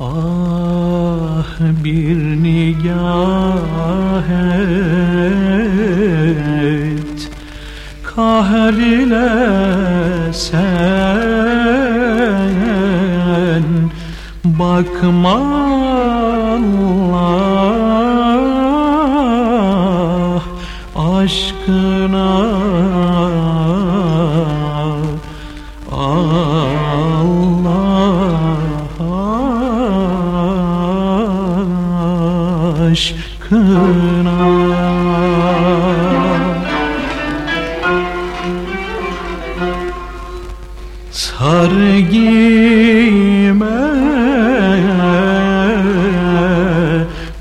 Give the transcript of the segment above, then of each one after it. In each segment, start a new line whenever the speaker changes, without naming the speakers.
Ah bir nigah et. Kahr sen Bakma Allah aşkına aşkına Sar giyme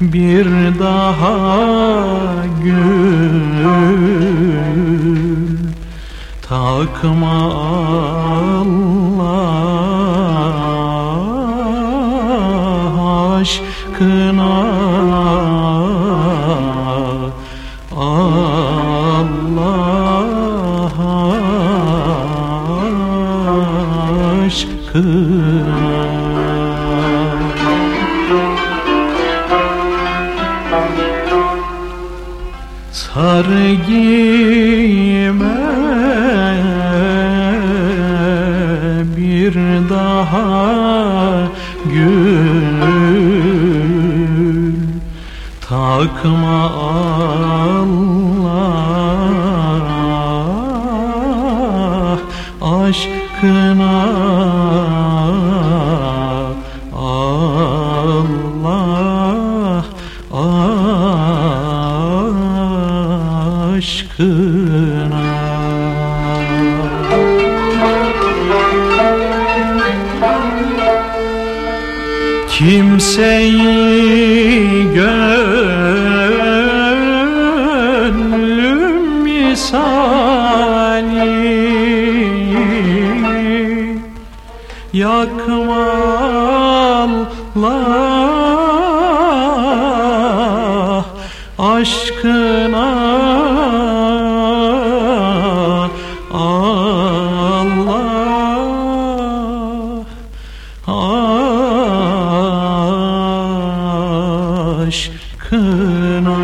bir daha gül. Takma Allah aşkına Allah aşkına Sar giyme bir daha gül. Takma Allah aşkına aşkına Kimseyi gönlüm misali Yakma Allah aşkına aşkına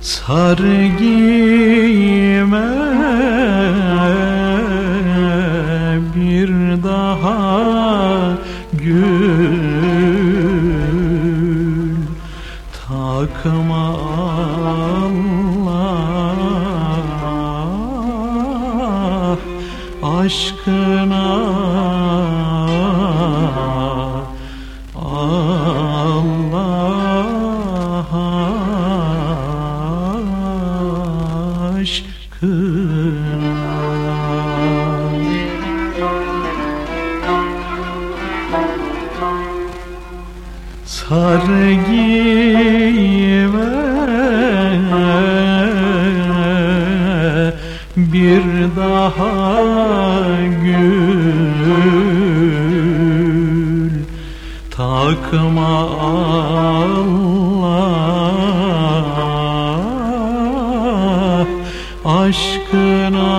Sar giyme bir daha gül. Takma Allah aşkına aşkına Sar giyme bir daha gül Takma Allah aşkına